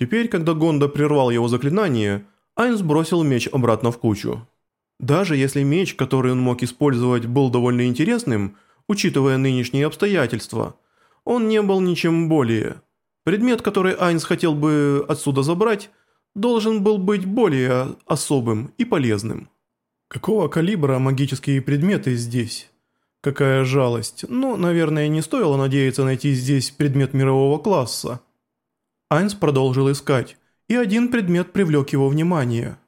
Теперь, когда Гонда прервал его заклинание, Айнс бросил меч обратно в кучу. Даже если меч, который он мог использовать, был довольно интересным, учитывая нынешние обстоятельства, он не был ничем более. Предмет, который Айнс хотел бы отсюда забрать, должен был быть более особым и полезным. Какого калибра магические предметы здесь? Какая жалость. Ну, наверное, не стоило надеяться найти здесь предмет мирового класса. Айнс продолжил искать, и один предмет привлек его внимание.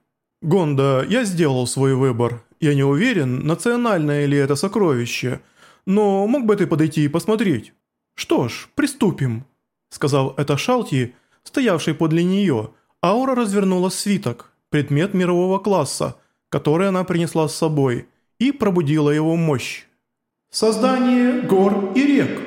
«Гонда, я сделал свой выбор. Я не уверен, национальное ли это сокровище, но мог бы ты подойти и посмотреть?» «Что ж, приступим», – сказал это Шалти, стоявший подле нее. Аура развернула свиток, предмет мирового класса, который она принесла с собой, и пробудила его мощь. Создание гор и рек.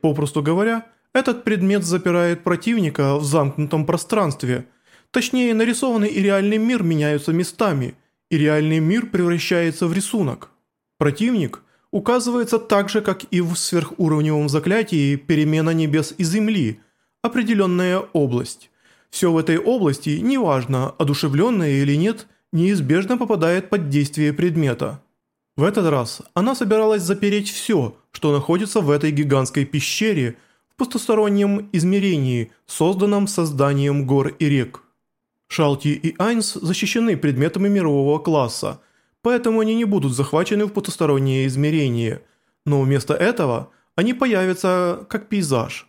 Попросту говоря, этот предмет запирает противника в замкнутом пространстве. Точнее, нарисованный и реальный мир меняются местами, и реальный мир превращается в рисунок. Противник указывается так же, как и в сверхуровневом заклятии «Перемена небес и земли», определенная область. Все в этой области, неважно, одушевленное или нет, неизбежно попадает под действие предмета. В этот раз она собиралась запереть все, что находится в этой гигантской пещере в пустостороннем измерении, созданном созданием гор и рек. Шалти и Айнс защищены предметами мирового класса, поэтому они не будут захвачены в потустороннее измерение, но вместо этого они появятся как пейзаж,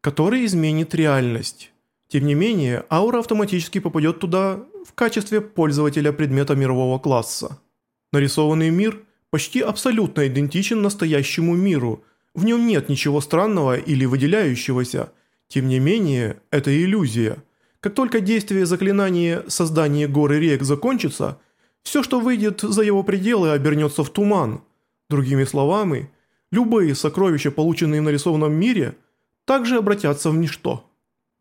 который изменит реальность. Тем не менее, аура автоматически попадет туда в качестве пользователя предмета мирового класса. Нарисованный мир почти абсолютно идентичен настоящему миру, в нем нет ничего странного или выделяющегося. Тем не менее, это иллюзия. Как только действие заклинания создания горы рек закончится, все, что выйдет за его пределы, обернется в туман. Другими словами, любые сокровища, полученные в нарисованном мире, также обратятся в ничто.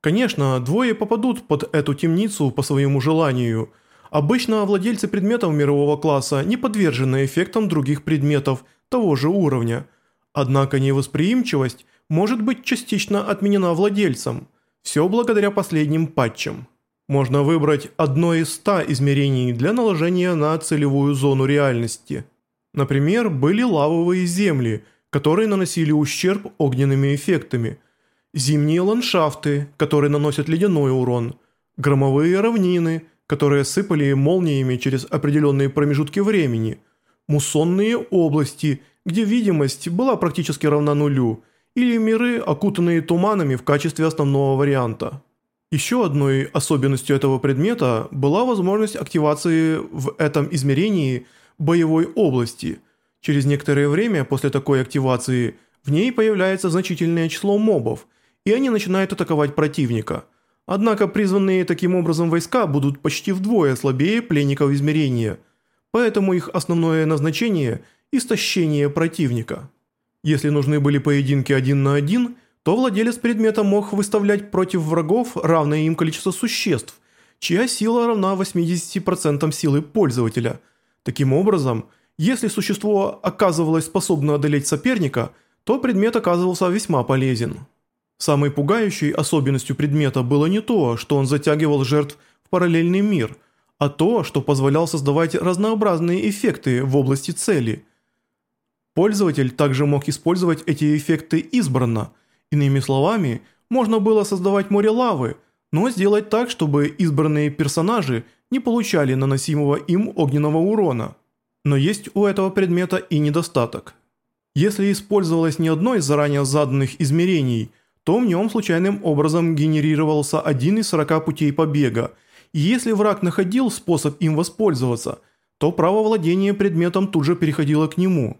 Конечно, двое попадут под эту темницу по своему желанию – Обычно владельцы предметов мирового класса не подвержены эффектам других предметов того же уровня. Однако невосприимчивость может быть частично отменена владельцем. Все благодаря последним патчам. Можно выбрать одно из ста измерений для наложения на целевую зону реальности. Например, были лавовые земли, которые наносили ущерб огненными эффектами. Зимние ландшафты, которые наносят ледяной урон. Громовые равнины – которые сыпали молниями через определенные промежутки времени, муссонные области, где видимость была практически равна нулю, или миры, окутанные туманами в качестве основного варианта. Еще одной особенностью этого предмета была возможность активации в этом измерении боевой области. Через некоторое время после такой активации в ней появляется значительное число мобов, и они начинают атаковать противника – Однако призванные таким образом войска будут почти вдвое слабее пленников измерения, поэтому их основное назначение – истощение противника. Если нужны были поединки один на один, то владелец предмета мог выставлять против врагов равное им количество существ, чья сила равна 80% силы пользователя. Таким образом, если существо оказывалось способно одолеть соперника, то предмет оказывался весьма полезен. Самой пугающей особенностью предмета было не то, что он затягивал жертв в параллельный мир, а то, что позволял создавать разнообразные эффекты в области цели. Пользователь также мог использовать эти эффекты избранно. Иными словами, можно было создавать море лавы, но сделать так, чтобы избранные персонажи не получали наносимого им огненного урона. Но есть у этого предмета и недостаток. Если использовалось не одно из заранее заданных измерений – то в нем случайным образом генерировался один из 40 путей побега, и если враг находил способ им воспользоваться, то право владения предметом тут же переходило к нему.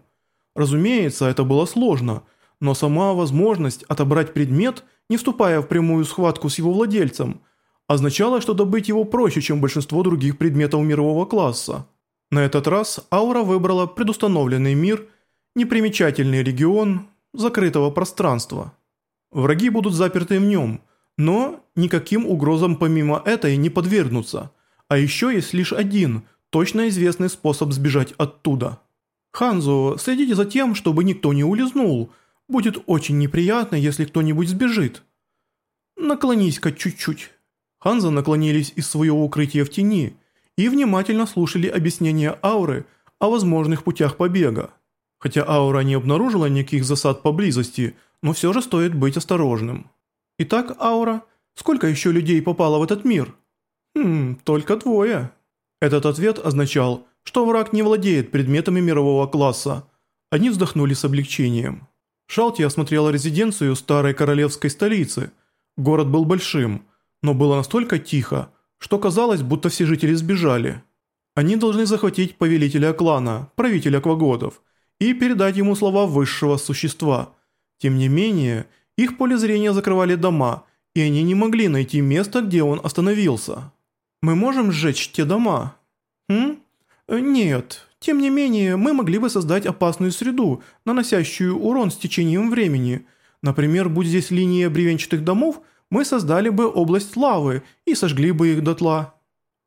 Разумеется, это было сложно, но сама возможность отобрать предмет, не вступая в прямую схватку с его владельцем, означала, что добыть его проще, чем большинство других предметов мирового класса. На этот раз Аура выбрала предустановленный мир, непримечательный регион закрытого пространства. Враги будут заперты в нем, но никаким угрозам помимо этой не подвергнутся. А еще есть лишь один, точно известный способ сбежать оттуда. Ханзо, следите за тем, чтобы никто не улизнул. Будет очень неприятно, если кто-нибудь сбежит. Наклонись-ка чуть-чуть. Ханза наклонились из своего укрытия в тени и внимательно слушали объяснения ауры о возможных путях побега. Хотя аура не обнаружила никаких засад поблизости, но все же стоит быть осторожным. Итак, аура, сколько еще людей попало в этот мир? Хм, только двое. Этот ответ означал, что враг не владеет предметами мирового класса. Они вздохнули с облегчением. Шалти осмотрела резиденцию старой королевской столицы. Город был большим, но было настолько тихо, что казалось, будто все жители сбежали. Они должны захватить повелителя клана, правителя квагодов, и передать ему слова высшего существа. Тем не менее, их поле зрения закрывали дома, и они не могли найти место, где он остановился. «Мы можем сжечь те дома?» «Хм? Нет, тем не менее, мы могли бы создать опасную среду, наносящую урон с течением времени. Например, будь здесь линия бревенчатых домов, мы создали бы область лавы и сожгли бы их дотла.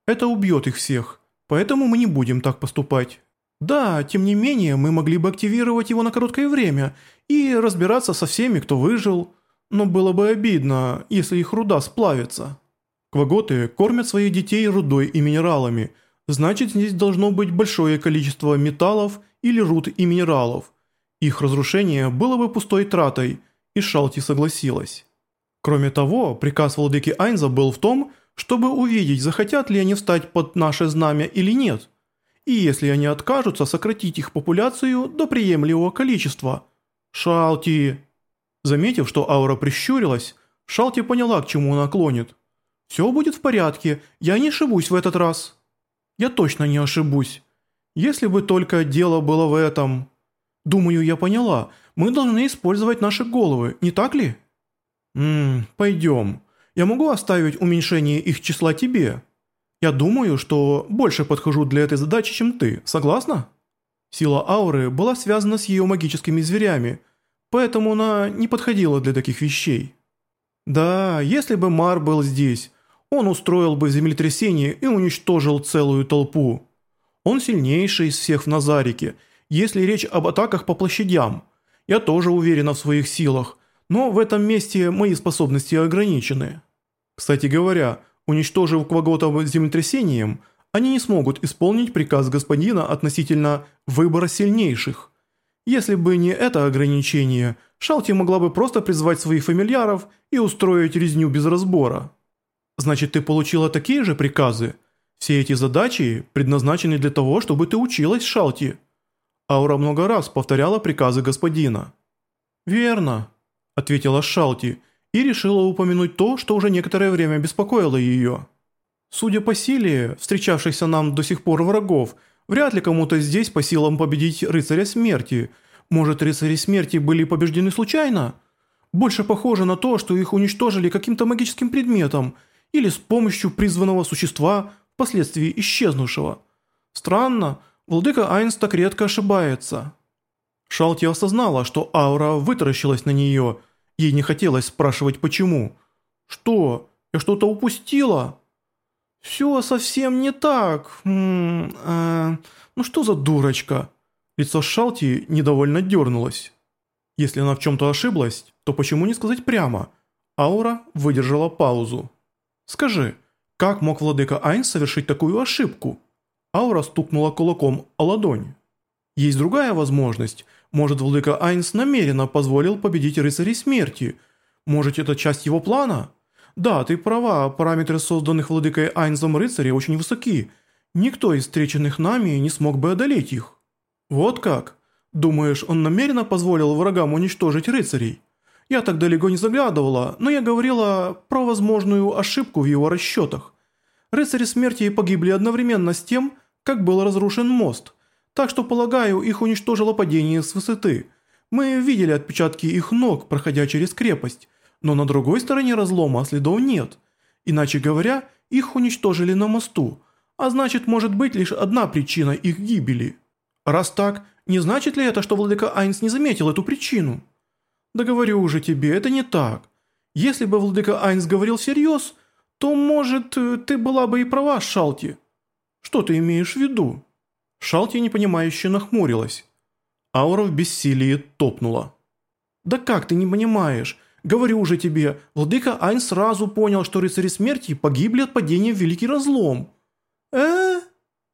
Это убьет их всех, поэтому мы не будем так поступать. Да, тем не менее, мы могли бы активировать его на короткое время и разбираться со всеми, кто выжил. Но было бы обидно, если их руда сплавится. Кваготы кормят своих детей рудой и минералами – Значит, здесь должно быть большое количество металлов или руд и минералов. Их разрушение было бы пустой тратой, и Шалти согласилась. Кроме того, приказ владыки Айнза был в том, чтобы увидеть, захотят ли они встать под наше знамя или нет. И если они откажутся, сократить их популяцию до приемлемого количества. Шалти... Заметив, что аура прищурилась, Шалти поняла, к чему она клонит. «Все будет в порядке, я не ошибусь в этот раз». Я точно не ошибусь. Если бы только дело было в этом... Думаю, я поняла. Мы должны использовать наши головы, не так ли? Ммм, пойдем. Я могу оставить уменьшение их числа тебе? Я думаю, что больше подхожу для этой задачи, чем ты. Согласна? Сила ауры была связана с ее магическими зверями, поэтому она не подходила для таких вещей. Да, если бы Мар был здесь, он устроил бы землетрясение и уничтожил целую толпу. Он сильнейший из всех в Назарике, если речь об атаках по площадям. Я тоже уверена в своих силах, но в этом месте мои способности ограничены. Кстати говоря, уничтожив Квагота землетрясением, они не смогут исполнить приказ господина относительно выбора сильнейших. Если бы не это ограничение, Шалти могла бы просто призвать своих фамильяров и устроить резню без разбора. Значит, ты получила такие же приказы? Все эти задачи предназначены для того, чтобы ты училась, Шалти. Аура много раз повторяла приказы господина. Верно, ответила Шалти и решила упомянуть то, что уже некоторое время беспокоило ее. Судя по силе, встречавшихся нам до сих пор врагов, вряд ли кому-то здесь по силам победить рыцаря смерти. Может, рыцари смерти были побеждены случайно? Больше похоже на то, что их уничтожили каким-то магическим предметом – или с помощью призванного существа, впоследствии исчезнувшего. Странно, владыка Айнс так редко ошибается. Шалти осознала, что аура вытаращилась на нее, ей не хотелось спрашивать почему. «Что? Я что-то упустила?» «Все совсем не так. М -м, э, ну что за дурочка?» Лицо Шалти недовольно дернулось. Если она в чем-то ошиблась, то почему не сказать прямо? Аура выдержала паузу. «Скажи, как мог владыка Айн совершить такую ошибку?» Аура стукнула кулаком о ладонь. «Есть другая возможность. Может, владыка Айнс намеренно позволил победить рыцарей смерти. Может, это часть его плана?» «Да, ты права, параметры созданных владыкой Айнзом рыцарей очень высоки. Никто из встреченных нами не смог бы одолеть их». «Вот как? Думаешь, он намеренно позволил врагам уничтожить рыцарей?» Я так далеко не заглядывала, но я говорила про возможную ошибку в его расчетах. Рыцари смерти погибли одновременно с тем, как был разрушен мост, так что, полагаю, их уничтожило падение с высоты. Мы видели отпечатки их ног, проходя через крепость, но на другой стороне разлома следов нет. Иначе говоря, их уничтожили на мосту, а значит может быть лишь одна причина их гибели. Раз так, не значит ли это, что владыка Айнс не заметил эту причину?» «Да говорю уже тебе, это не так. Если бы владыка Айнс говорил всерьез, то, может, э, ты была бы и права, Шалти. Что ты имеешь в виду?» Шалти непонимающе нахмурилась. Аура в бессилии топнула. «Да как ты не понимаешь? Говорю уже тебе, владыка Айн сразу понял, что рыцари смерти погибли от падения в Великий Разлом». э